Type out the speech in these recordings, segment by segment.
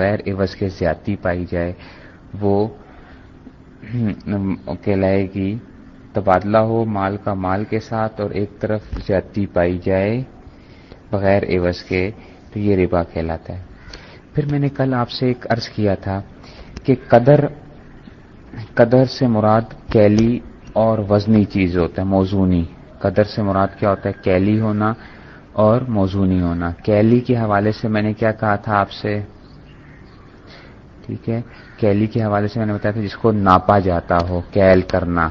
غیر عوض کے زیادتی پائی جائے، وہ کہلائے گی تبادلہ ہو مال کا مال کے ساتھ اور ایک طرف زیادتی پائی جائے بغیر عوض کے، تو یہ ربا کہلاتا ہے۔ پھر میں نے کل آپ سے ایک عرض کیا تھا کہ قدر قدر سے مراد کیلی اور وزنی چیز ہوتا ہے، موزونی۔ قدر سے مراد کیا ہوتا ہے؟ کیلی ہونا اور موزونی ہونا۔ کیلی کے حوالے سے میں نے کیا کہا تھا آپ سے؟ ٹھیک ہے؟ کیلی کے حوالے سے میں نے بتایا تھا جس کو ناپا جاتا ہو، کیل کرنا۔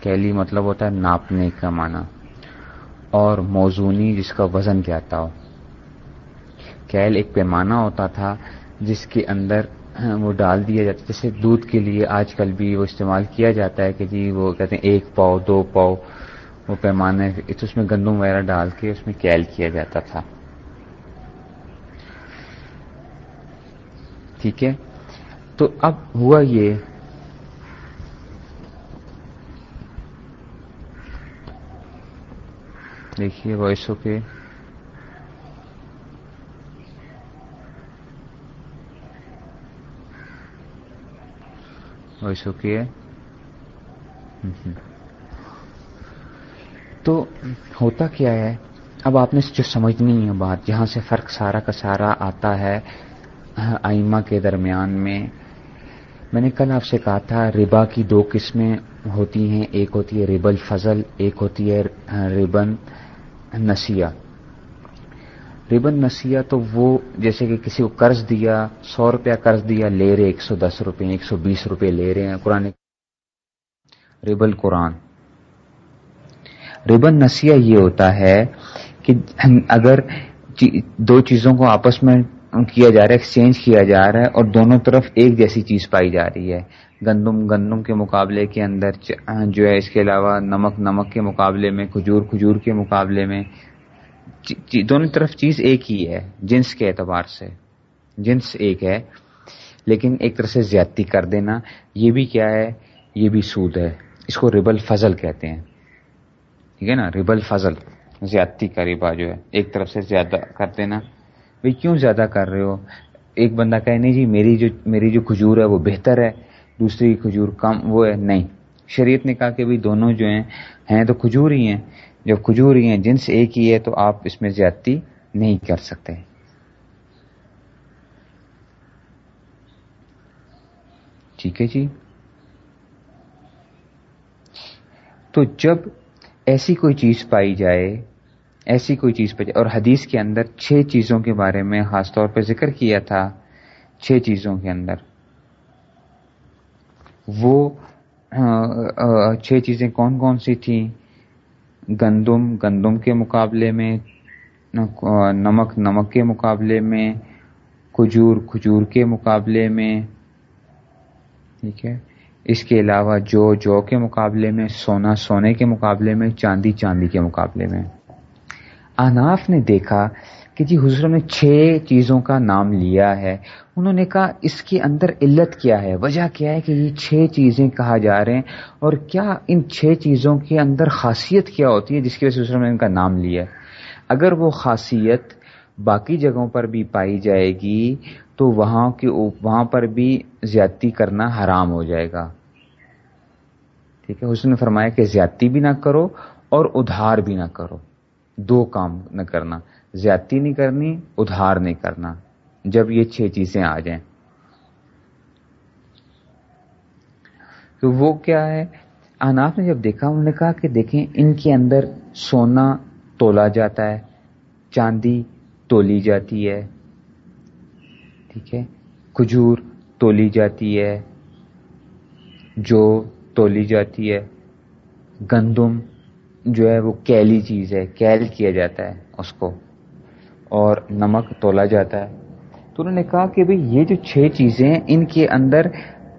کیلی مطلب ہوتا ہے ناپنے کا معنی۔ اور موزونی جس کا وزن کہتا ہو۔ کیل ایک پیمانہ ہوتا تھا جس کے اندر وہ ڈال دیا جاتا جیسے دودھ کے لیے آج کل بھی وہ استعمال کیا جاتا ہے کہ جی وہ کہتے ہیں ایک پاؤ، دو پاؤ۔ وہ پیمانے اس میں گندم وغیرہ ڈال کے اس میں کیل کیا جاتا تھا۔ ٹھیک ہے؟ تو اب ہوا یہ دیکھیے وائسوں کے وائسوں کے تو ہوتا کیا ہے اب آپ نے جو سمجھنی ہے بات جہاں سے فرق سارا کا سارا آتا ہے، آئمہ کے درمیان میں میں نے کل آپ سے کہا تھا، ربا کی دو قسمیں ہوتی ہیں، ایک ہوتی ہے ریبل فضل ایک ہوتی ہے ریبن نسیہ ریبن نسیہ تو وہ جیسے کہ کسی کو قرض دیا، سو روپیہ قرض دیا، لے رہے، ایک سو دس روپے ایک سو بیس روپے لے رہے ہیں قرآن۔ ریبل قرآن ریبن نسیہ یہ ہوتا ہے کہ اگر دو چیزوں کو آپس میں کیا جا رہا ہے ایکسچینج کیا جا رہا ہے اور دونوں طرف ایک جیسی چیز پائی جا رہی ہے۔ گندم گندم کے مقابلے کے اندر جو ہے، اس کے علاوہ نمک نمک کے مقابلے میں، کھجور کھجور کے مقابلے میں دونوں طرف چیز ایک ہی ہے، جنس کے اعتبار سے۔ جنس ایک ہے، لیکن ایک طرح سے زیادتی کر دینا، یہ بھی کیا ہے؟ یہ بھی سود ہے۔ اس کو ریبل فضل کہتے ہیں۔ ٹھیک ہے نا؟ ریبل فضل، زیادتی کا ربا جو ہے، ایک طرف سے زیادہ کر دینا۔ بھائی کیوں زیادہ کر رہے ہو؟ ایک بندہ کہے، نہیں جی میری جو میری جو کھجور ہے وہ بہتر ہے، دوسری کھجور کم، وہ ہے، نہیں۔ شریعت نے کہا کہ بھائی دونوں جو ہیں ہیں تو کھجور ہی ہیں۔ جب کھجور ہی ہیں، جنس ایک ہی ہے، تو آپ اس میں زیادتی نہیں کر سکتے۔ ٹھیک ہے جی۔ تو جب ایسی کوئی چیز پائی جائے ایسی کوئی چیز پہ اور حدیث کے اندر چھ چیزوں کے بارے میں خاص طور پہ ذکر کیا تھا، چھ چیزوں کے اندر۔ وہ چھ چیزیں کون کون سی تھیں؟ گندم گندم کے مقابلے میں نمک نمک کے مقابلے میں، کھجور کھجور کے مقابلے میں۔ ٹھیک ہے؟ اس کے علاوہ جو جو کے مقابلے میں، سونا، سونے کے مقابلے میں، چاندی چاندی کے مقابلے میں۔ اناف نے دیکھا کہ جی حضور نے چھ چیزوں کا نام لیا ہے۔ انہوں نے کہا، اس کے اندر علت کیا ہے؟ وجہ کیا ہے کہ یہ چھ چیزیں کہا جا رہے ہیں؟ اور کیا ان چھ چیزوں کے اندر خاصیت کیا ہوتی ہے جس کی وجہ سے حضور نے ان کا نام لیا اگر وہ خاصیت باقی جگہوں پر بھی پائی جائے گی، تو وہاں کی وہاں پر بھی زیادتی کرنا حرام ہو جائے گا۔ ٹھیک ہے حضور نے فرمایا کہ زیادتی بھی نہ کرو اور ادھار بھی نہ کرو۔ دو کام نہ کرنا، زیادتی نہیں کرنی، ادھار نہیں کرنا، جب یہ چھ چیزیں آ جائیں۔ تو وہ کیا ہے؟ اناف نے جب دیکھا، انہوں نے کہا کہ دیکھیں، ان کے اندر سونا تولا جاتا ہے، چاندی تولی جاتی ہے، ٹھیک ہے، کھجور تولی جاتی ہے، جو تولی جاتی ہے، گندم جو ہے وہ کیلی چیز ہے، کیل کیا جاتا ہے اس کو اور نمک تولا جاتا ہے۔ تو انہوں نے کہا کہ بھئی یہ جو چھ چیزیں ہیں، ان کے اندر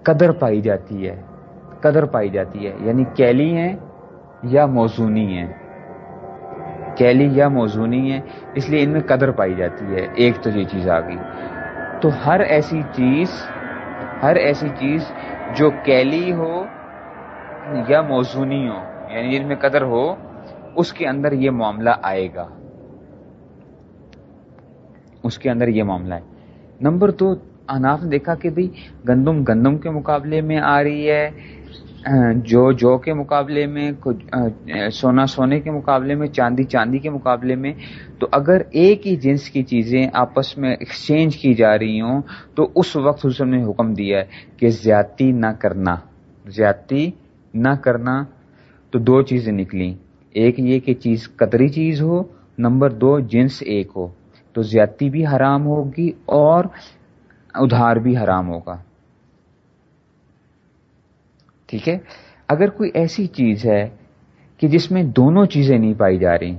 قدر پائی جاتی ہے، قدر پائی جاتی ہے۔ یعنی کیلی ہیں یا موزونی ہیں۔ کیلی یا موزونی ہے اس لیے ان میں قدر پائی جاتی ہے۔ ایک تو یہ چیز آ گئی۔ تو ہر ایسی چیز، ہر ایسی چیز جو کیلی ہو یا موزونی ہو یعنی جن میں قدر ہو، اس کے اندر یہ معاملہ آئے گا۔ اس کے اندر یہ معاملہ ہے۔ نمبر دو اناف نے دیکھا کہ بھائی گندم گندم کے مقابلے میں آ رہی ہے جو جو کے مقابلے میں سونا سونے کے مقابلے میں، چاندی چاندی کے مقابلے میں۔ تو اگر ایک ہی جنس کی چیزیں آپس میں ایکسچینج کی جا رہی ہوں، تو اس وقت اس نے حکم دیا ہے کہ زیادتی نہ کرنا۔ زیادتی نہ کرنا تو دو چیزیں نکلی ایک یہ کہ چیز قطری چیز ہو، نمبر دو جنس ایک ہو۔ تو زیادتی بھی حرام ہوگی اور ادھار بھی حرام ہوگا۔ ٹھیک ہے؟ اگر کوئی ایسی چیز ہے کہ جس میں دونوں چیزیں نہیں پائی جا رہی،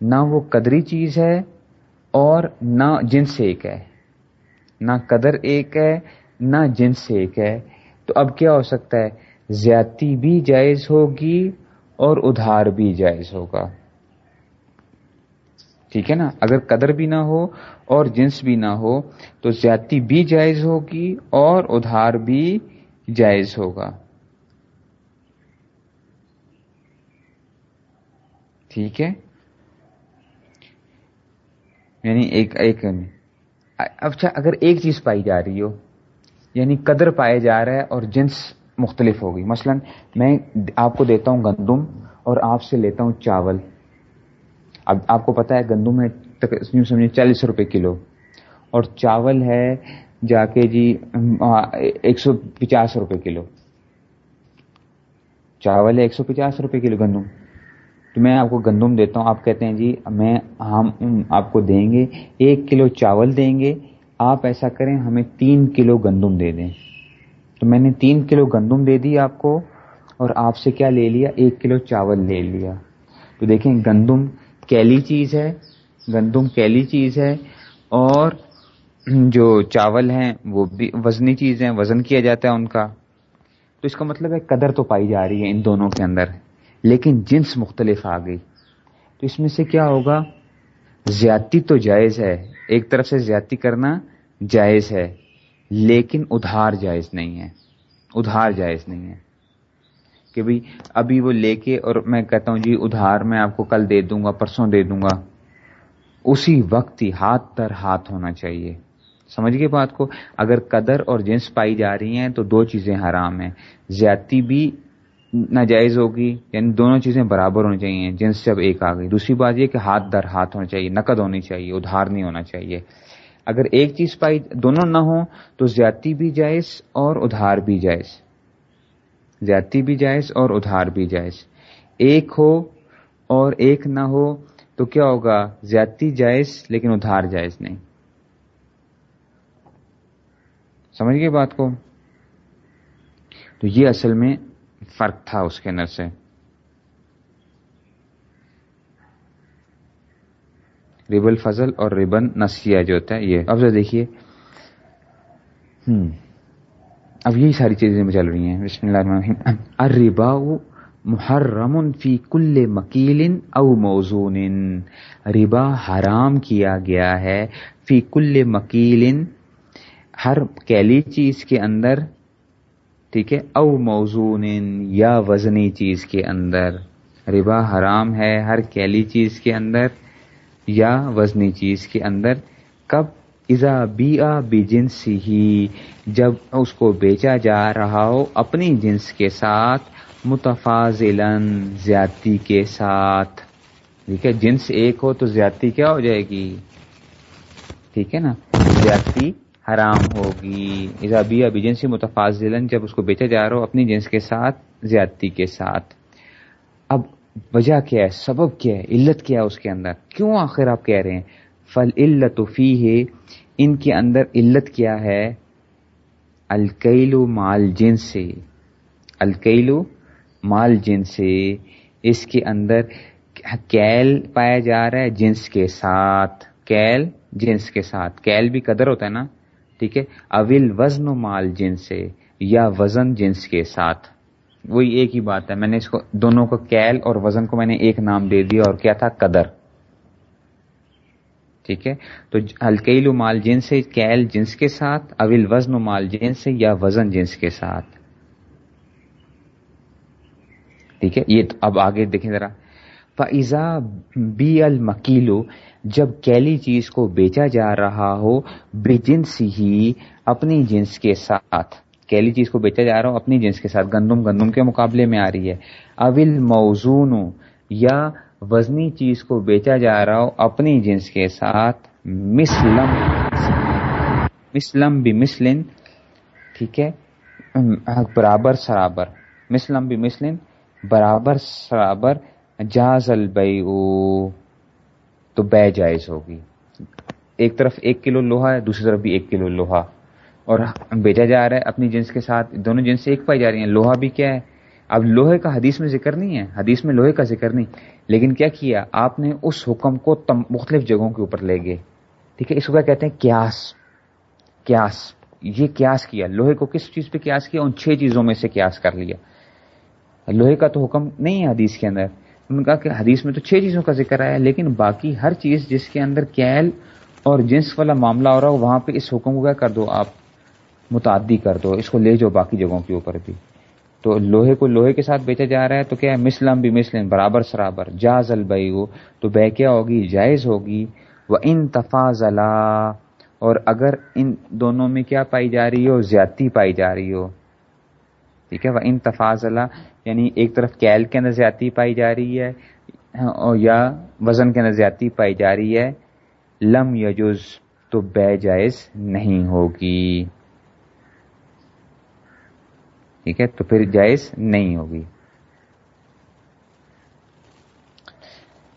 نہ وہ قدری چیز ہے اور نہ جنس ایک ہے۔ نہ قدر ایک ہے، نہ جنس ایک ہے۔ تو اب کیا ہو سکتا ہے؟ زیادتی بھی جائز ہوگی اور ادھار بھی جائز ہوگا۔ ٹھیک ہے نا؟ اگر قدر بھی نہ ہو اور جنس بھی نہ ہو تو زیادتی بھی جائز ہوگی اور ادھار بھی جائز ہوگا۔ ٹھیک ہے؟ یعنی ایک ایک اچھا اگر ایک چیز پائی جا رہی ہو یعنی قدر پائے جا رہا ہے اور جنس مختلف ہوگی۔ مثلا میں آپ کو دیتا ہوں گندم اور آپ سے لیتا ہوں چاول۔ اب آپ کو پتا ہے گندم ہے سمجھے چالیس روپے کلو۔ اور چاول ہے جا کے جی ایک سو پچاس روپے کلو۔ چاول ہے ایک سو پچاس روپے کلو گندم۔ تو میں آپ کو گندم دیتا ہوں۔ آپ کہتے ہیں جی میں ہم، آپ کو دیں گے، ایک کلو چاول دیں گے۔ آپ ایسا کریں، ہمیں تین کلو گندم دے دیں۔ تو میں نے تین کلو گندم دے دی آپ کو اور آپ سے کیا لے لیا؟ ایک کلو چاول لے لیا۔ تو دیکھیں، گندم کیلی چیز ہے، گندم کیلی چیز ہے اور جو چاول ہیں، وہ بھی وزنی چیز ہیں، وزن کیا جاتا ہے ان کا۔ تو اس کا مطلب ہے قدر تو پائی جا رہی ہے ان دونوں کے اندر، لیکن جنس مختلف آ گئی۔ تو اس میں سے کیا ہوگا؟ زیادتی تو جائز ہے۔ ایک طرف سے زیادتی کرنا جائز ہے۔ لیکن ادھار جائز نہیں ہے۔ ادھار جائز نہیں ہے۔ کہ بھائی ابھی وہ لے کے اور میں کہتا ہوں جی ادھار میں آپ کو کل دے دوں گا، پرسوں دے دوں گا۔ اسی وقت ہی ہاتھ تر ہاتھ ہونا چاہیے۔ سمجھ گئے بات کو؟ اگر قدر اور جنس پائی جا رہی ہیں تو دو چیزیں حرام ہیں۔ زیادتی بھی ناجائز ہوگی یعنی دونوں چیزیں برابر ہونی چاہیے۔ جنس جب ایک آ گئی۔ دوسری بات یہ کہ ہاتھ در ہاتھ ہونا چاہیے، نقد ہونی چاہیے، ادھار نہیں ہونا چاہیے۔ اگر ایک چیز پائی دونوں نہ ہو تو زیادتی بھی جائز اور ادھار بھی جائز۔ زیادتی بھی جائز اور ادھار بھی جائز۔ ایک ہو اور ایک نہ ہو تو کیا ہوگا؟ زیادتی جائز لیکن ادھار جائز نہیں۔ سمجھ گئے بات کو؟ تو یہ اصل میں فرق تھا اس کے اندر سے۔ ریبل فضل اور ریبن نسیہ جو ہوتا ہے یہ۔ اب جو دیکھیے۔ اب یہی ساری چیزیں چل رہی ہیں۔ بسم اللہ الرحمن الربا محرم فی کل مکیل او موزون۔ ربا حرام کیا گیا ہے۔ فی کل مکیل۔ ہر کیلی چیز کے اندر۔ ٹھیک ہے۔ او موزون۔ یا وزنی چیز کے اندر۔ ربا حرام ہے ہر کیلی چیز کے اندر۔ یا وزنی چیز کے اندر کب ازا بیا جنس ہی جب اس کو بیچا جا رہا ہو اپنی جنس کے ساتھ متفاضل زیادتی کے ساتھ۔ ٹھیک ہے، جنس ایک ہو تو زیادتی کیا ہو جائے گی؟ ٹھیک ہے نا، زیادتی حرام ہوگی۔ اضابیہ بھی جنسی متفاضل جب اس کو بیچا جا رہا ہو اپنی جنس کے ساتھ، زیادتی کے ساتھ۔ اب وجہ کیا ہے؟ سبب کیا ہے؟ علت کیا ہے اس کے اندر؟ کیوں آخر آپ کہہ رہے ہیں؟ فل علت فی ہے ان کے اندر علت کیا ہے؟ الکیلو مال جن سے۔ الکیلو مال جن سے۔ اس کے اندر کیل پایا جا رہا ہے جنس کے ساتھ۔ کیل جنس کے ساتھ۔ کیل بھی قدر ہوتا ہے نا؟ ٹھیک ہے؟ اول وزن مال جنس سے یا وزن جنس کے ساتھ۔ وہی ایک ہی بات ہے۔ میں نے اس کو دونوں کو کیل اور وزن کو میں نے ایک نام دے دیا اور کیا تھا؟ قدر۔ ٹھیک ہے؟ تو ہلکیل مال جنس سے کیل جنس کے ساتھ اول وزن و مال جنس سے یا وزن جنس کے ساتھ۔ ٹھیک ہے؟ یہ اب آگے دیکھیں ذرا۔ فضا بی المکیلو جب کیلی چیز کو بیچا جا رہا ہو بے جنس ہی اپنی جنس کے ساتھ۔ کیلی چیز کو بیچا جا رہا ہو اپنی جنس کے ساتھ گندم گندم کے مقابلے میں آ رہی ہے۔ اول موزون، یا وزنی چیز کو بیچا جا رہا ہو اپنی جنس کے ساتھ مسلم مسلم بھی مسلم ٹھیک ہے؟ برابر سرابر مسلم بھی مسلم برابر سرابر، جاز البئی تو بے جائز ہوگی۔ ایک طرف ایک کلو لوہا ہے، دوسری طرف بھی ایک کلو لوہا۔ اور بیچا جا رہا ہے اپنی جنس کے ساتھ، دونوں جنس ایک پائی جا رہی ہیں۔ لوہا بھی کیا ہے؟ اب لوہے کا حدیث میں ذکر نہیں ہے۔ حدیث میں لوہے کا ذکر نہیں۔ لیکن کیا کیا؟ آپ نے اس حکم کو مختلف جگہوں کے اوپر لے گئے۔ ٹھیک ہے، اس کو کیا کہتے ہیں؟ کیاس کیاس یہ کیاس کیا۔ لوہے کو کس چیز پہ کیاس کیا؟ ان چھ چیزوں میں سے کیاس کر لیا۔ لوہے کا تو حکم نہیں ہے حدیث کے اندر۔ انہوں نے کہا کہ حدیث میں تو چھ چیزوں کا ذکر آیا، لیکن باقی ہر چیز جس کے اندر کیل اور جنس والا معاملہ ہو رہا ہو، وہاں پہ اس حکم کو کیا کر دو آپ؟ متعدی کر دو، اس کو لے جاؤ باقی جگہوں کے اوپر بھی۔ تو لوہے کو لوہے کے ساتھ بیچا جا رہا ہے تو کیا ہے؟ مسلم بھی مسلم برابر سرابر۔ جاز البئی ہو تو بے کیا ہوگی؟ جائز ہوگی۔ وہ ان تفاضلا، اور اگر ان دونوں میں کیا پائی جا رہی ہو؟ زیادتی پائی جا رہی ہو۔ ٹھیک ہے؟ وہ ان تفاضلا یعنی ایک طرف کیل کے اندر زیادتی پائی جا رہی ہے یا وزن کے اندر زیادتی پائی جا رہی ہے۔ لم یجز تو بے جائز نہیں ہوگی۔ ٹھیک ہے تو پھر جائز نہیں ہوگی۔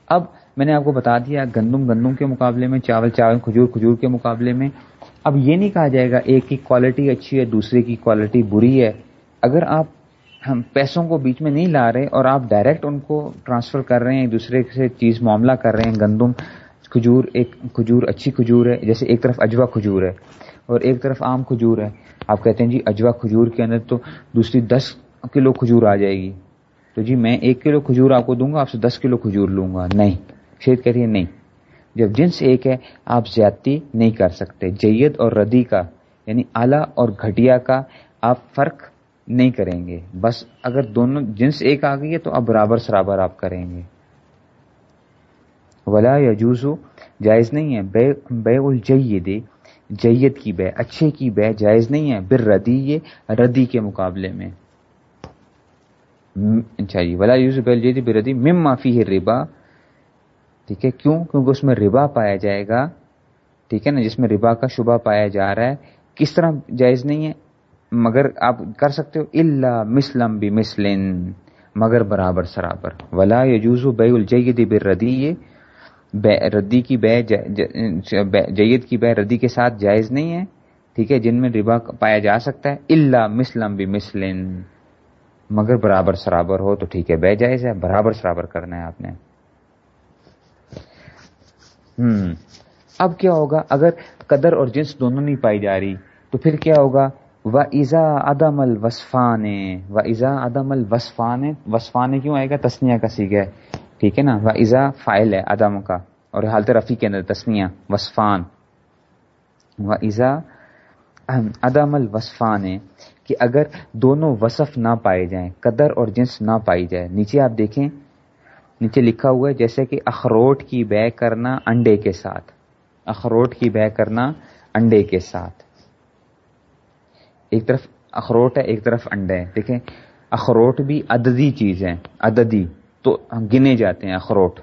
اب میں نے آپ کو بتا دیا گندم گندم کے مقابلے میں، چاول چاول کھجور کھجور کے مقابلے میں۔ اب یہ نہیں کہا جائے گا ایک کی کوالٹی اچھی ہے، دوسرے کی کوالٹی بری ہے۔ اگر آپ ہم پیسوں کو بیچ میں نہیں لا رہے اور آپ ڈائریکٹ ان کو ٹرانسفر کر رہے ہیں ایک دوسرے سے چیز معاملہ کر رہے ہیں، گندم کھجور، ایک کھجور اچھی کھجور ہے، جیسے ایک طرف اجوا کھجور ہے۔ اور ایک طرف عام کھجور ہے۔ آپ کہتے ہیں جی اجوا کھجور کے اندر تو دوسری دس کلو کھجور آ جائے گی۔ تو جی میں ایک کلو کھجور آپ کو دوں گا، آپ سے دس کلو کھجور لوں گا۔ نہیں۔ شیر کہہ رہی ہے نہیں۔ جب جنس ایک ہے، آپ زیادتی نہیں کر سکتے۔ جید اور ردی کا یعنی اعلی اور گھٹیا کا، آپ فرق نہیں کریں گے۔ بس اگر دونوں جنس ایک آ گئی ہے تو اب برابر سرابر آپ کریں گے۔ ولا یا جائز نہیں ہے۔ بے بے الجید جید کی بے، اچھے کی بے جائز نہیں ہے، بر ردی، یہ ردی کے مقابلے میں۔ اچھا جی، ولا یوز بے بر ردی مم معافی ہے ربا ٹھیک ہے، کیوں؟ کیونکہ اس میں ربا پایا جائے گا۔ ٹھیک ہے نا، جس میں ربا کا شبہ پایا جا رہا ہے۔ کس طرح جائز نہیں ہے؟ مگر آپ کر سکتے ہو۔ اللہ مسلم بھی مسلم مگر برابر، سرابر۔ ولا یجوز بے الجید بر ردی یہ ردی کی بے جید کی بے ردی کے ساتھ جائز نہیں ہے، ٹھیک ہے، جن میں ربا پایا جا سکتا ہے اللہ مسلم بھی مسلم مگر برابر سرابر ہو تو ٹھیک ہے، بے جائز ہے، برابر سرابر کرنا ہے آپ نے۔ ہم، اب کیا ہوگا؟ اگر قدر اور جنس دونوں نہیں پائی جا رہی، تو پھر کیا ہوگا؟ و ایزا ادم الوسفان و ایزا ادم الوسفان وسفان کیوں آئے گا؟ تسنیا کا سیکھ ہے۔ ٹھیک ہے نا؟ وہ ایزا فائل ہے ادم کا، اور حالت رفیع کے اندر تسمیہ وصفان۔ و ایزا ادم الوصفان ہے کہ اگر دونوں وصف نہ پائے جائیں، قدر اور جنس نہ پائی جائے۔ نیچے آپ دیکھیں، نیچے لکھا ہوا ہے جیسے کہ اخروٹ کی بے کرنا انڈے کے ساتھ۔ اخروٹ کی بے کرنا انڈے کے ساتھ۔ ایک طرف اخروٹ ہے، ایک طرف انڈے ہے دیکھیں، اخروٹ بھی عددی چیز ہے عددی۔ تو گنے جاتے ہیں اخروٹ۔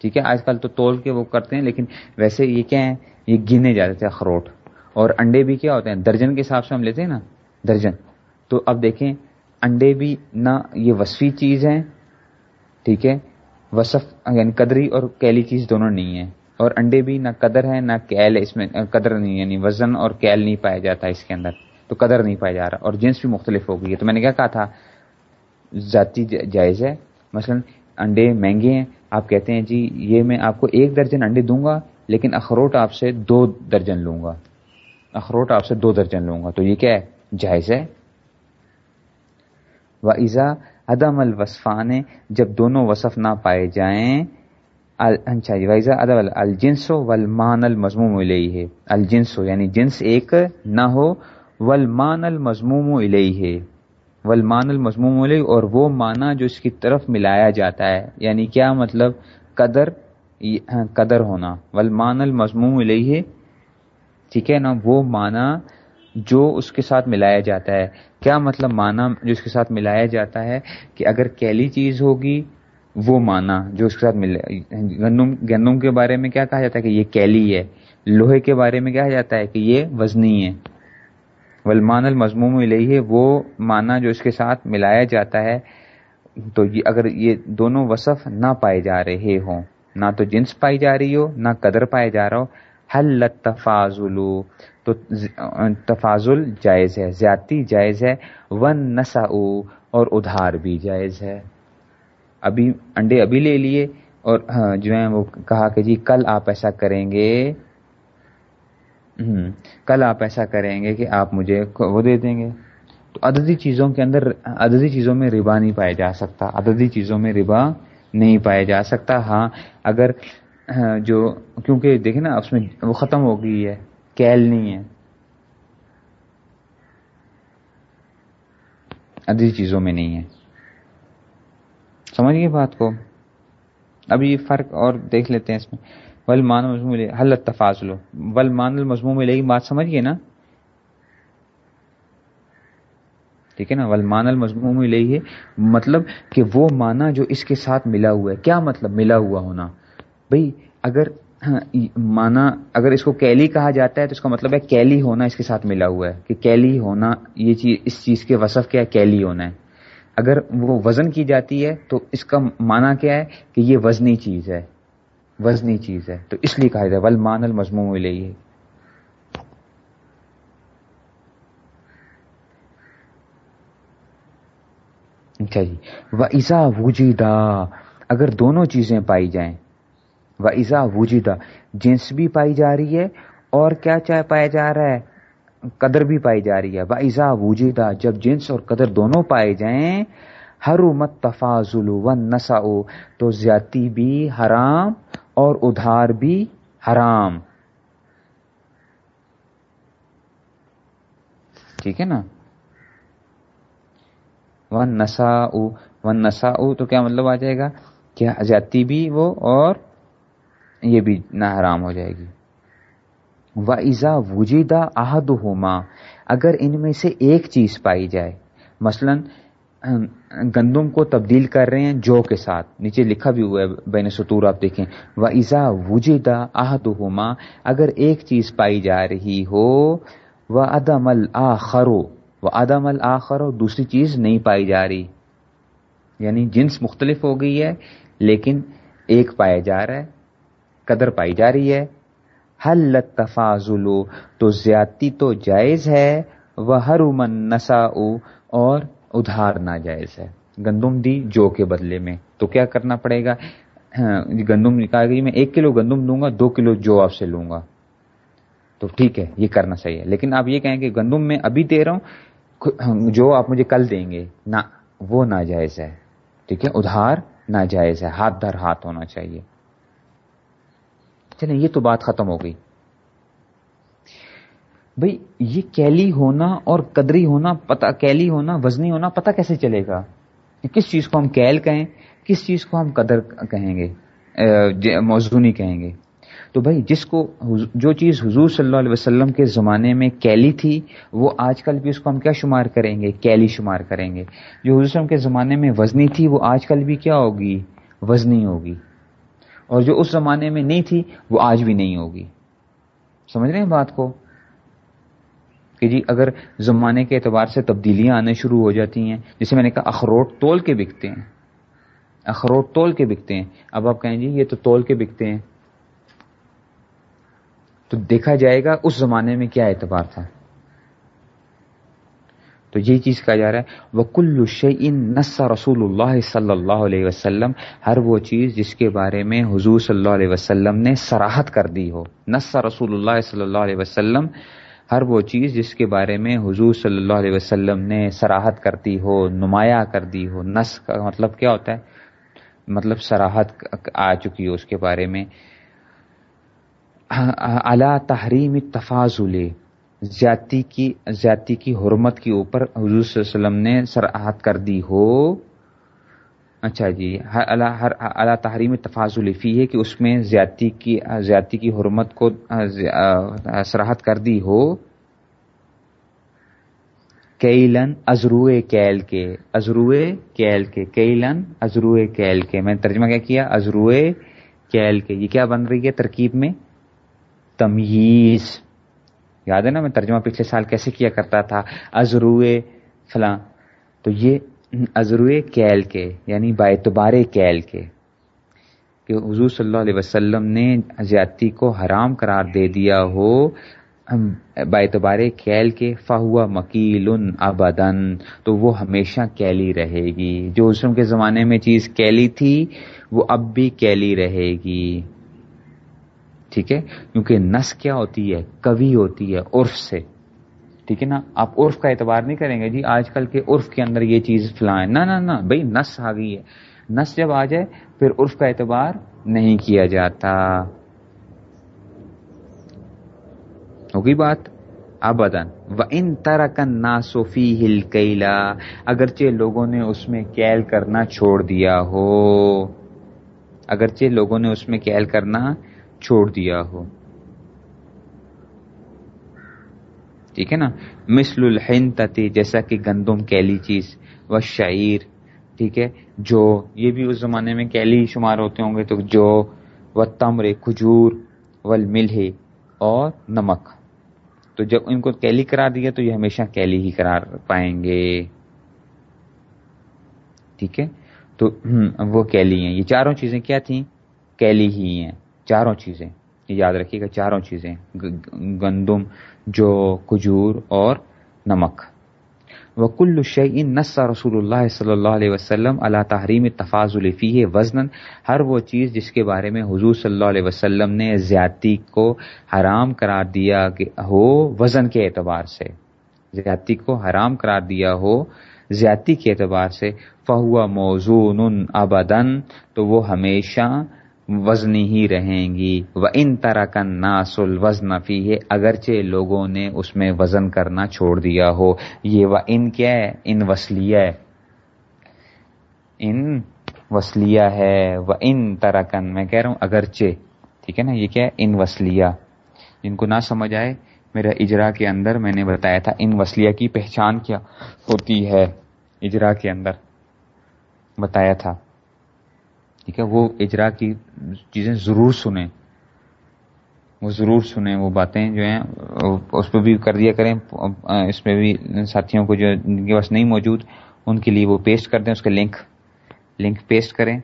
ٹھیک ہے؟ آج کل تو تول کے وہ کرتے ہیں، لیکن ویسے یہ کیا ہے؟ یہ گنے جاتے تھے اخروٹ۔ اور انڈے بھی کیا ہوتے ہیں؟ درجن کے حساب سے ہم لیتے ہیں نا؟ درجن۔ تو اب دیکھیں، انڈے بھی نہ یہ وصفی چیز ہے ٹھیک ہے؟ وصف یعنی قدری اور کیلی چیز دونوں نہیں ہے اور انڈے بھی نہ قدر ہے، نہ کیل ہے اس میں، قدر نہیں یعنی وزن اور کیل نہیں پایا جاتا اس کے اندر۔ تو قدر نہیں پایا جا رہا، اور جنس بھی مختلف ہو گئی ہے۔ تو میں نے کیا کہا تھا، ذاتی جائز ہے مثلا انڈے مہنگے ہیں، آپ کہتے ہیں جی یہ میں آپ کو ایک درجن انڈے دوں گا، لیکن اخروٹ آپ سے دو درجن لوں گا۔ اخروٹ آپ سے دو درجن لوں گا۔ تو یہ کیا ہے؟ جائز ہے۔ و ایزا عدم الوصفان، جب دونوں وصف نہ پائے جائیں اچھا جی، ادب الجنس ولمان المضموم الیہ ہے الجنس یعنی جنس ایک نہ ہو ولمان المضموم الیہ ہے ولمان المضموم علیہ اور وہ معنی جو اس کی طرف ملایا جاتا ہے. یعنی کیا مطلب؟ قدر ہاں، قدر ہونا. ولمان المضموم علیہ ٹھیک ہے نا؟ وہ معنی جو اس کے ساتھ ملایا جاتا ہے. کیا مطلب معنی جو اس کے ساتھ ملایا جاتا ہے؟ کہ اگر کیلی چیز ہوگی، وہ معنی جو اس کے ساتھ مل گندم گندم کے بارے میں کیا کہا جاتا ہے کہ یہ کیلی ہے؟ لوہے کے بارے میں کہا جاتا ہے کہ یہ وزنی ہے. ولمان المضموم علیہ وہ معنی جو اس کے ساتھ ملایا جاتا ہے، تو یہ اگر یہ دونوں وصف نہ پائے جا رہے ہوں، نہ تو جنس پائی جا رہی ہو، نہ قدر پائے جا رہا ہو، حل تفاضل تو تفاضل جائز ہے، زیادتی جائز ہے ون نسا اور ادھار بھی جائز ہے۔ ابھی انڈے ابھی لے لیے، اور ہاں، جو ہے وہ کہا کہ جی کل آپ ایسا کریں گے۔ کل آپ ایسا کریں گے کہ آپ مجھے وہ دے دیں گے۔ تو عددی چیزوں کے اندر، عددی چیزوں میں ربا نہیں پایا جا سکتا۔ عددی چیزوں میں ربا نہیں پایا جا سکتا۔ ہاں اگر ہاں، جو، کیونکہ دیکھیں نا، اس میں وہ ختم ہو گئی ہے۔ کیل نہیں ہے۔ عددی چیزوں میں نہیں ہے۔ سمجھ گئے بات کو۔ اب یہ فرق اور دیکھ لیتے ہیں اس میں۔ ول مان مضموم حل تفاضل ول مان المضموم علیہ بات سمجھ گئے نا. ٹھیک ہے نا؟ ول مان المضموم علیہ مطلب کہ وہ مانا جو اس کے ساتھ ملا ہوا ہے. کیا مطلب ملا ہوا ہونا؟ بھائی اگر مانا اگر اس کو کیلی کہا جاتا ہے تو اس کا مطلب ہے کیلی ہونا اس کے ساتھ ملا ہوا ہے. کہ کیلی ہونا، یہ چیز، اس چیز کے وصف کیا ہے؟ کیلی ہونا ہے. اگر وہ وزن کی جاتی ہے تو اس کا معنی کیا ہے؟ کہ یہ وزنی چیز ہے. وزنی چیز ہے۔ تو اس لیے کہا جاتا ہے ول مان المضموم لے اچھا جی۔ و ایزا وجیدہ اگر دونوں چیزیں پائی جائیں و ایزا وجیدہ جنس بھی پائی جا رہی ہے اور کیا چاہے پایا جا رہا ہے؟ قدر بھی پائی جا رہی ہے۔ و ایزا وجیدہ جب جنس اور قدر دونوں پائے جائیں ہر مت تفاضل و نسا تو زیادتی بھی حرام اور ادھار بھی حرام۔ ٹھیک ہے نا؟ ون نسا ون نسا تو کیا مطلب آ جائے گا؟ کہ جاتی بھی وہ اور یہ بھی نہ حرام ہو جائے گی۔ و ایزا وجیدہ آہد ہوما اگر ان میں سے ایک چیز پائی جائے، مثلاً گندم کو تبدیل کر رہے ہیں جو کے ساتھ۔ نیچے لکھا بھی ہوا ہے بین سطور آپ دیکھیں۔ و ایزا وجیدہ آہد اگر ایک چیز پائی جا رہی ہو وہ ادم الآخرو وہ ادم الآخرو دوسری چیز نہیں پائی جا رہی۔ یعنی جنس مختلف ہو گئی ہے، لیکن ایک پایا جا رہا ہے، قدر پائی جا رہی ہے۔ حل تفاضلو تو زیادتی تو جائز ہے۔ وہ ہر من نسا اور ادھار ناجائز ہے۔ گندم دی جو کے بدلے میں۔ تو کیا کرنا پڑے گا؟ ہاں، گندم نکال گئی جی میں ایک کلو گندم دوں گا، دو کلو جو آپ سے لوں گا۔ تو ٹھیک ہے، یہ کرنا صحیح ہے۔ لیکن آپ یہ کہیں کہ گندم میں ابھی دے رہا ہوں جو آپ مجھے کل دیں گے۔ نہ، وہ ناجائز ہے۔ ٹھیک ہے، ادھار ناجائز ہے۔ ہاتھ در ہاتھ ہونا چاہیے۔ چلیں، یہ تو بات ختم ہو گئی۔ بھئی یہ کیلی ہونا اور قدری ہونا، پتا، کیلی ہونا، وزنی ہونا پتا کیسے چلے گا؟ کس چیز کو ہم کیل کہیں؟ کس چیز کو ہم قدر کہیں گے؟ موزونی کہیں گے؟ تو بھائی، جس کو جو چیز حضور صلی اللہ علیہ وسلم کے زمانے میں کیلی تھی، وہ آج کل بھی اس کو ہم کیا شمار کریں گے؟ کیلی شمار کریں گے۔ جو حضور وسلم کے زمانے میں وزنی تھی، وہ آج کل بھی کیا ہوگی؟ وزنی ہوگی۔ اور جو اس زمانے میں نہیں تھی، وہ آج بھی نہیں ہوگی۔ سمجھ رہے ہیں بات کو؟ کہ جی اگر زمانے کے اعتبار سے تبدیلیاں آنے شروع ہو جاتی ہیں، جیسے میں نے کہا اخروٹ تول کے بکتے ہیں۔ اخروٹ تول کے بکتے ہیں۔ اب آپ کہیں جی یہ تو تول کے بکتے ہیں۔ تو دیکھا جائے گا اس زمانے میں کیا اعتبار تھا۔ تو یہ چیز کہا جا رہا ہے۔ وہ کل شعین نسا رسول اللہ صلی اللہ علیہ وسلم۔ ہر وہ چیز جس کے بارے میں حضور صلی اللہ علیہ وسلم نے سراہت کر دی ہو۔ نسا رسول اللہ صلی اللہ علیہ وسلم۔ ہر وہ چیز جس کے بارے میں حضور صلی اللہ علیہ وسلم نے سراحت کرتی ہو، نمایاں کر دی ہو، نس کا مطلب کیا ہوتا ہے؟ مطلب سراحت آ چکی ہو اس کے بارے میں۔ اعلی تحریم تفاضل زیادتی کی زیادتی کی حرمت کے اوپر حضور صلی اللہ علیہ وسلم نے سراہد کر دی ہو۔ اچھا جی ہر اللہ تحریم تفاضل فی ہے کہ اس میں زیادتی کی زیادتی کی حرمت کو سراہد کر دی ہو۔ کیلن ازروے کیل کے ازروے کیل کے، کیلن ازروے کیل کے۔ میں نے ترجمہ کیا کیا؟ ازروے کیل کے۔ یہ کیا بن رہی ہے ترکیب میں؟ تمیز۔ یاد ہے نا میں ترجمہ پچھلے سال کیسے کیا کرتا تھا؟ ازروے فلاں۔ تو یہ ازروے کیل کے یعنی باعتبار کیل کے، کہ حضور صلی اللہ علیہ وسلم نے زیادتی کو حرام قرار دے دیا ہو باعتبار کیل کے فہوا مکیل ابدن، تو وہ ہمیشہ کیلی رہے گی۔ جو اسلم کے زمانے میں چیز کیلی تھی، وہ اب بھی کیلی رہے گی۔ ٹھیک ہے؟ کیونکہ نس کیا ہوتی ہے؟ کبھی ہوتی ہے، عرف سے۔ ٹھیک ہے نا؟ آپ عرف کا اعتبار نہیں کریں گے جی آج کل کے عرف کے اندر یہ چیز فلائیں نہ نہ بھائی نس آ گئی ہے۔ نس جب آ جائے، پھر عرف کا اعتبار نہیں کیا جاتا۔ ہوگی بات؟ ابدن و ان ترکن نا صوفی ہل کیلا اگرچہ لوگوں نے اس میں کیل کرنا چھوڑ دیا ہو۔ اگرچہ لوگوں نے اس میں کیل کرنا چھوڑ دیا ہو۔ ٹھیک ہے نا؟ مثل الحن تتی جیسا کہ گندم، کیلی چیز و شعیر ٹھیک ہے؟ جو، یہ بھی اس زمانے میں کیلی شمار ہوتے ہوں گے، تو جو و تمر کھجور ول اور نمک۔ تو جب ان کو کیلی کرا دیا، تو یہ ہمیشہ کیلی ہی قرار پائیں گے۔ ٹھیک ہے؟ تو وہ کیلی ہیں۔ یہ چاروں چیزیں کیا تھیں؟ کیلی ہی ہیں۔ چاروں چیزیں۔ یاد رکھیے گا چاروں چیزیں گندم، جو کجور اور نمک۔ وکل شعین نس رسول اللہ صلی اللہ علیہ وسلم اللہ تحریم تفاظ الفی وزن ہر وہ چیز جس کے بارے میں حضور صلی اللہ علیہ وسلم نے زیادتی کو حرام قرار دیا ہو وزن کے اعتبار سے، زیادتی کو حرام قرار دیا ہو زیادتی کے اعتبار سے فہو موزون ابدن تو وہ ہمیشہ وزنی ہی رہیں گی۔ و ان طرح کا ناسل وزن فی ہے اگرچہ لوگوں نے اس میں وزن کرنا چھوڑ دیا ہو۔ یہ و ان کیا ہے؟ ان وسلیہ ان وسلیہ ہے۔ و ان ترکن میں کہہ رہا ہوں اگرچہ۔ ٹھیک ہے نا؟ یہ کیا ہے؟ ان وسلیہ جن کو نہ سمجھ آئے، میرا اجرا کے اندر میں نے بتایا تھا، ان وسلیہ کی پہچان کیا ہوتی ہے۔ اجرا کے اندر بتایا تھا۔ ٹھیک ہے، وہ اجرا کی چیزیں ضرور سنیں۔ وہ ضرور سنیں، وہ باتیں جو ہیں، اس پہ بھی کر دیا کریں۔ اس پہ بھی ساتھیوں کو جو جن کے پاس نہیں موجود، ان کے لیے وہ پیسٹ کر دیں، اس کا لنک لنک پیسٹ کریں۔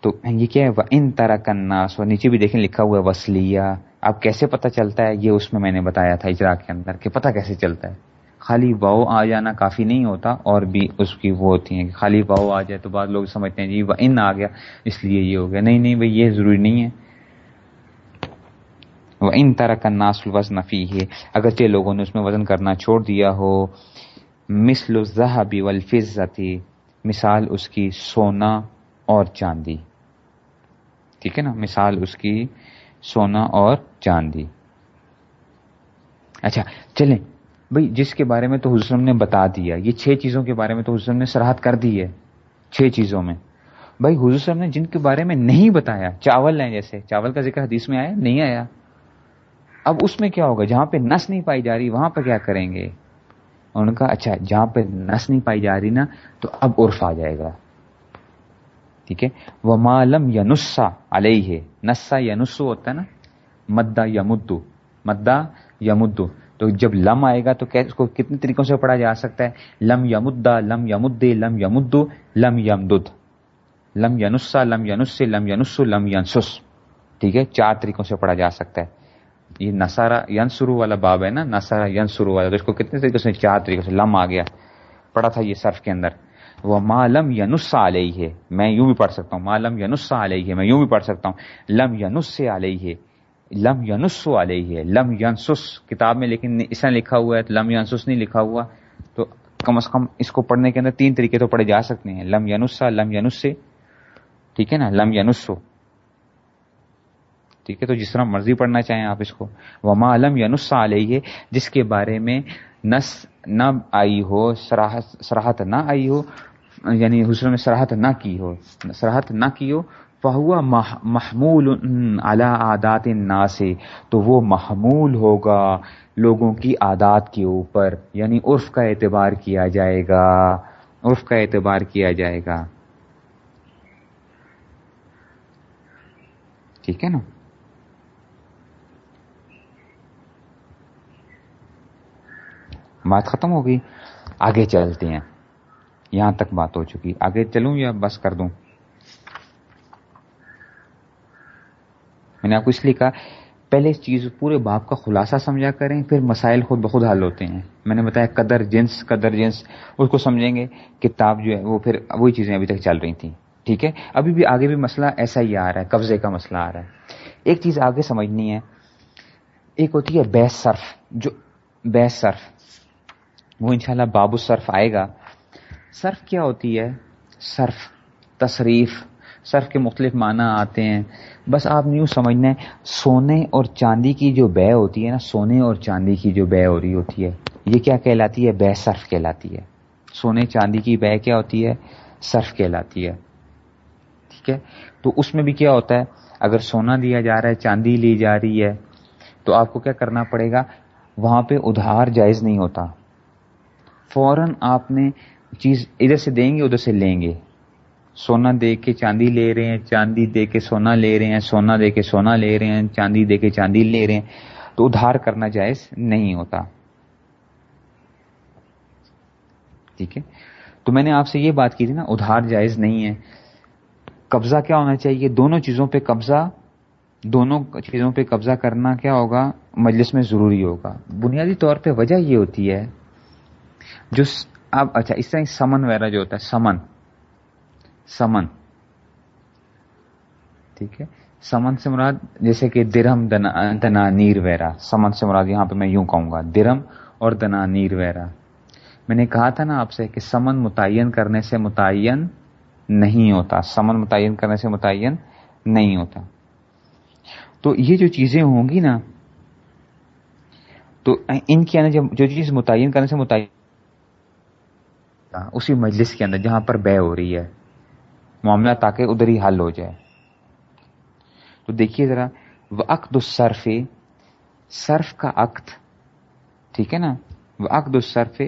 تو یہ کیا ہے؟ ان طرح کا ناس، اور نیچے بھی دیکھیں، لکھا ہوا ہے وسلیہ اب کیسے پتہ چلتا ہے؟ یہ اس میں میں نے بتایا تھا اجرا کے اندر کہ پتہ کیسے چلتا ہے۔ خالی واؤ آ جانا کافی نہیں ہوتا اور بھی اس کی وہ ہوتی ہیں کہ خالی واؤ آ جائے تو بعد لوگ سمجھتے ہیں جی وہ ان آ گیا، اس لیے یہ ہو گیا۔ نہیں نہیں بھائی، یہ ضروری نہیں ہے۔ وہ ان طرح کا ناسل وزن فی ہے اگرچہ لوگوں نے اس میں وزن کرنا چھوڑ دیا ہو، مثل الذهب والفضه مثال اس کی سونا اور چاندی۔ ٹھیک ہے نا؟ مثال اس کی سونا اور چاندی۔ اچھا چلیں۔ بھائی، جس کے بارے میں تو حضرت نے بتا دیا، یہ چھ چیزوں کے بارے میں تو حضرت نے سراہد کر دی ہے، چھ چیزوں میں۔ بھائی، حضور نے جن کے بارے میں نہیں بتایا، چاول ہیں جیسے، چاول کا ذکر حدیث میں آیا، نہیں آیا۔ اب اس میں کیا ہوگا؟ جہاں پہ نس نہیں پائی جا رہی، وہاں پہ کیا کریں گے؟ ان کا اچھا جہاں پہ نس نہیں پائی جا رہی نا، تو اب عرف آ جائے گا۔ ٹھیک ہے؟ وہ معلوم یا نسا علیہ نسا یا نسو ہوتا ہے نا، مدا یا مدو، مدا یا مدو۔ تو جب لم آئے گا تو اس کو کتنے طریقوں سے پڑھا جا سکتا ہے؟ لم یمدا لم یمد، لم یمدو لم یمد لم ینسا لم ینس لم ینس، لم ینسس۔ ٹھیک ہے؟ چار طریقوں سے پڑھا جا سکتا ہے۔ یہ نسارا ین سرو والا باب ہے نا؟ نسارا ین سرو والا، تو اس کو کتنے طریقوں سے چار طریقوں سے۔ لم آ گیا۔ پڑھا تھا یہ صرف کے اندر۔ وہ مالم ینسا علیہ ہے میں یوں بھی پڑھ سکتا ہوں۔ مالم ینسا علیہ ہے میں یوں بھی پڑھ سکتا ہوں۔ لم ینس علیہ۔ ہے لم ینس علیہ ہے لم ینسس کتاب میں، لیکن اس نے لکھا ہوا ہے تو لم ینسس نہیں لکھا ہوا، تو کم از کم اس کو پڑھنے کے اندر تین طریقے تو پڑھے جا سکتے ہیں، لم ینسا، لم ینس سے ٹھیک ہے نا؟ لم ینسو، ٹھیک ہے؟ تو جس طرح مرضی پڑھنا چاہیں آپ اس کو۔ وما علم یا نسا علیہ، جس کے بارے میں نس نہ آئی ہو سراہت نہ آئی ہو یعنی حسن میں سراہت نہ کی ہو سراہت نہ کی ہو فہو محمول اعلی عادات نا سے تو وہ محمول ہوگا لوگوں کی عادات کے اوپر یعنی عرف کا اعتبار کیا جائے گا، عرف کا اعتبار کیا جائے گا۔ ٹھیک ہے نا؟ بات ختم ہو گئی۔ آگے چلتے ہیں۔ یہاں تک بات ہو چکی۔ آگے چلوں یا بس کر دوں؟ میں نے آپ کو اس لیے کہا، پہلے اس چیز، پورے باپ کا خلاصہ سمجھا کریں، پھر مسائل خود بخود حل ہوتے ہیں۔ میں نے بتایا، قدر جنس قدر جنس، اس کو سمجھیں گے کتاب جو ہے، وہ پھر وہی چیزیں ابھی تک چل رہی تھیں۔ ٹھیک ہے؟ ابھی بھی آگے بھی مسئلہ ایسا ہی آ رہا ہے، قبضے کا مسئلہ آ رہا ہے۔ ایک چیز آگے سمجھنی ہے، ایک ہوتی ہے بیس صرف، جو بیس صرف، وہ انشاءاللہ باب الصرف آئے گا۔ صرف کیا ہوتی ہے؟ صرف، تصریف۔ صرف کے مختلف معنی آتے ہیں۔ بس آپ نیو سمجھنا ہے، سونے اور چاندی کی جو بے ہوتی ہے نا، سونے اور چاندی کی جو بے ہو رہی ہوتی ہے، یہ کیا کہلاتی ہے؟ بے صرف کہلاتی ہے۔ سونے چاندی کی بے کیا ہوتی ہے؟ صرف کہلاتی ہے۔ ٹھیک ہے؟ تو اس میں بھی کیا ہوتا ہے؟ اگر سونا دیا جا رہا ہے، چاندی لی جا رہی ہے، تو آپ کو کیا کرنا پڑے گا؟ وہاں پہ ادھار جائز نہیں ہوتا۔ فوراً آپ نے چیز ادھر سے دیں گے، ادھر سے لیں گے۔ سونا دے کے چاندی لے رہے ہیں، چاندی دے کے سونا لے رہے ہیں، سونا دے کے سونا لے رہے ہیں، چاندی دے کے چاندی لے رہے ہیں۔ تو ادھار کرنا جائز نہیں ہوتا۔ ٹھیک ہے؟ تو میں نے آپ سے یہ بات کی تھی نا، ادھار جائز نہیں ہے۔ قبضہ کیا ہونا چاہیے؟ دونوں چیزوں پہ قبضہ، دونوں چیزوں پہ قبضہ کرنا کیا ہوگا؟ مجلس میں ضروری ہوگا۔ بنیادی طور پہ وجہ یہ ہوتی ہے، جو اب اچھا اس طرح سمن وغیرہ جو ہوتا ہے، سمن۔ سمن۔ ٹھیک ہے؟ سمن سے مراد جیسے کہ درم دنا نیر، ویرا۔ سمن سے مراد یہاں پہ میں یوں کہوں گا درم اور دنا، نیر، ویرا۔ میں نے کہا تھا نا آپ سے کہ سمن متعین کرنے سے متعین نہیں ہوتا۔ سمن متعین کرنے سے متعین نہیں ہوتا۔ تو یہ جو چیزیں ہوں گی نا، تو ان کے اندر جو چیز متعین کرنے سے متعین اسی مجلس کے اندر جہاں پر بے ہو رہی ہے۔ معاملہ تاکہ ادھر ہی حل ہو جائے۔ تو دیکھیے ذرا وہ عقد الصرف صرف کا عقد، ٹھیک ہے نا؟ وہ عقد الصرف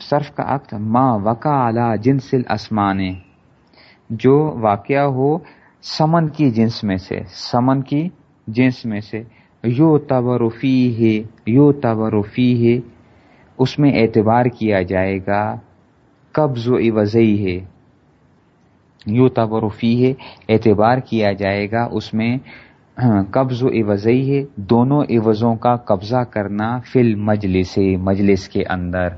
صرف کا عقد، ما وقع اعلی جنسل اسمان جو واقعہ ہو سمن کی جنس میں سے، سمن کی جنس میں سے یو تبرفی ہے یو تبرفی ہے اس میں اعتبار کیا جائے گا، قبض و عوضی ہے یو تبرفی ہے اعتبار کیا جائے گا اس میں ہاں، قبض و عوضی ہے، دونوں عوضوں کا قبضہ کرنا فل مجلس مجلس کے اندر۔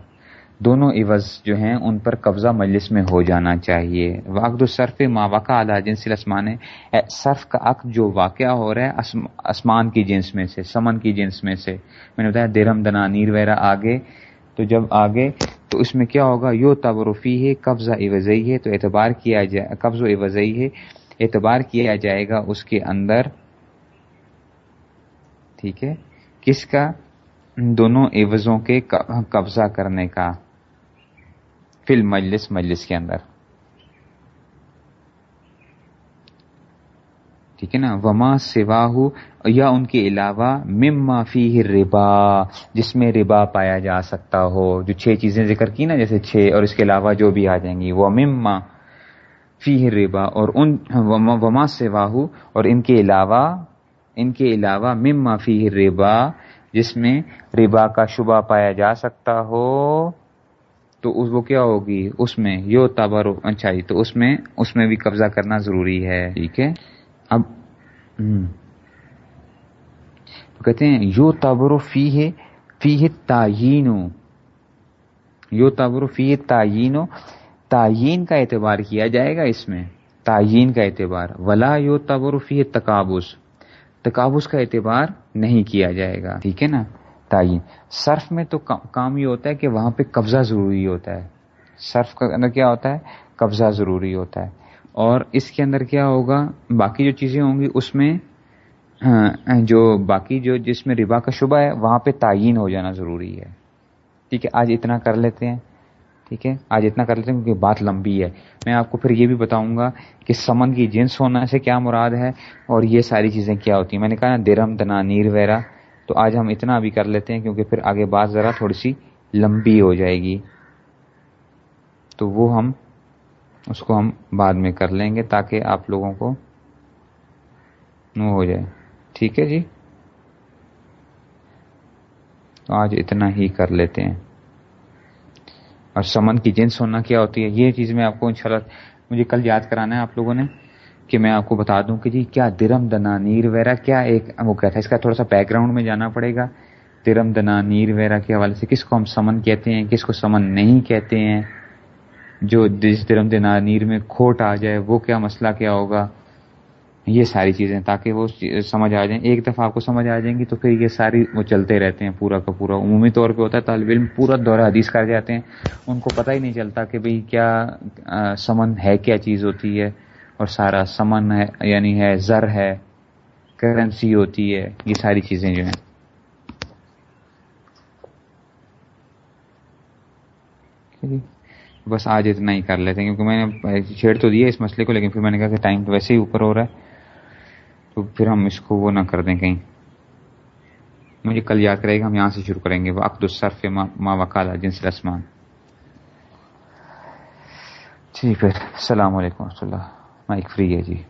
دونوں عوض جو ہیں، ان پر قبضہ مجلس میں ہو جانا چاہیے۔ واقد الصرف ما وقع اعلیٰ جنس الاسمان۔ ہے صرف کا عقد جو واقعہ ہو رہا ہے اسمان کی جنس میں سے، سمن کی جنس میں سے۔ میں نے بتایا درم دنا نیر وغیرہ آگے۔ تو جب آگے تو اس میں کیا ہوگا؟ یو تبرفی ہے قبضہ عوضی ہے تو اعتبار کیا جائے قبض و عوضی ہے اعتبار کیا جائے گا اس کے اندر۔ ٹھیک ہے؟ کس کا؟ دونوں عوضوں کے قبضہ کرنے کا۔ فل مجلس مجلس کے اندر۔ ٹھیک ہے نا؟ وما سواہ یا ان کے علاوہ، مما فی ربا جس میں ربا پایا جا سکتا ہو۔ جو چھ چیزیں ذکر کی نا، جیسے چھ، اور اس کے علاوہ جو بھی آ جائیں گی۔ وہ مما فی ربا اور ان، وما سواہ اور ان کے علاوہ، ان کے علاوہ، مما فی ربا جس میں ربا کا شبہ پایا جا سکتا ہو۔ تو اس، وہ کیا ہوگی؟ اس میں یو تبر اچھائی جی، تو اس میں اس میں بھی قبضہ کرنا ضروری ہے۔ ٹھیک ہے؟ اب کہتے ہیں، یو تبر فی ہے فی ہے تعین یو تبر فی ہے تعین تعین کا اعتبار کیا جائے گا اس میں۔ تعین کا اعتبار۔ ولا یو تبر فی ہے تقابس تقابس کا اعتبار نہیں کیا جائے گا۔ ٹھیک ہے نا؟ تعین صرف میں تو کام یہ ہوتا ہے کہ وہاں پہ قبضہ ضروری ہوتا ہے۔ صرف کا کیا ہوتا ہے؟ قبضہ ضروری ہوتا ہے۔ اور اس کے اندر کیا ہوگا؟ باقی جو چیزیں ہوں گی، اس میں جو باقی جو جس میں ربا کا شبہ ہے، وہاں پہ تعین ہو جانا ضروری ہے۔ ٹھیک ہے؟ آج اتنا کر لیتے ہیں۔ ٹھیک ہے؟ آج اتنا کر لیتے ہیں کیونکہ بات لمبی ہے۔ میں آپ کو پھر یہ بھی بتاؤں گا کہ سمن کی جنس ہونا سے کیا مراد ہے اور یہ ساری چیزیں کیا ہوتی ہیں۔ میں نے کہا نا، درم دنا نیر وغیرہ۔ تو آج ہم اتنا بھی کر لیتے ہیں کیونکہ پھر آگے بات ذرا تھوڑی سی لمبی ہو جائے گی۔ تو وہ ہم اس کو ہم بعد میں کر لیں گے تاکہ آپ لوگوں کو وہ ہو جائے۔ ٹھیک ہے جی؟ تو آج اتنا ہی کر لیتے ہیں۔ اور سمن کی جنس ہونا کیا ہوتی ہے؟ یہ چیز میں آپ کو انشاءاللہ مجھے کل یاد کرانا ہے آپ لوگوں نے کہ میں آپ کو بتا دوں کہ جی کیا درم دنا نیر وغیرہ کیا ایک وہ کیا تھا؟ اس کا تھوڑا سا بیک گراؤنڈ میں جانا پڑے گا۔ درم دنا نیر وغیرہ کے حوالے سے کس کو ہم سمن کہتے ہیں، کس کو سمن نہیں کہتے ہیں؟ جو جس درم دنا نیر میں کھوٹ آ جائے، وہ کیا مسئلہ کیا ہوگا؟ یہ ساری چیزیں، تاکہ وہ سمجھ آ جائیں۔ ایک دفعہ آپ کو سمجھ آ جائیں گی تو پھر یہ ساری وہ چلتے رہتے ہیں پورا کا پورا۔ عمومی طور پہ ہوتا ہے، طالب علم پورا دورہ حدیث کر جاتے ہیں۔ ان کو پتہ ہی نہیں چلتا کہ بھئی کیا سمن ہے کیا چیز ہوتی ہے۔ اور سارا سمن ہے یعنی ہے، زر ہے، کرنسی ہوتی ہے۔ یہ ساری چیزیں جو ہیں۔ بس آج اتنا ہی کر لیتے ہیں، کیونکہ میں نے چھیڑ تو دیا اس مسئلے کو، لیکن پھر میں نے کہا کہ ٹائم تو ویسے ہی اوپر ہو رہا ہے۔ تو پھر ہم اس کو وہ نہ کر دیں کہیں۔ مجھے کل یاد کرے گا، ہم یہاں سے شروع کریں گے۔ وہ عقد الصرف ما وکالا جنس رسمان ٹھیک جی ہے السلام علیکم و رحمۃ اللہ۔ مائک فری ہے جی۔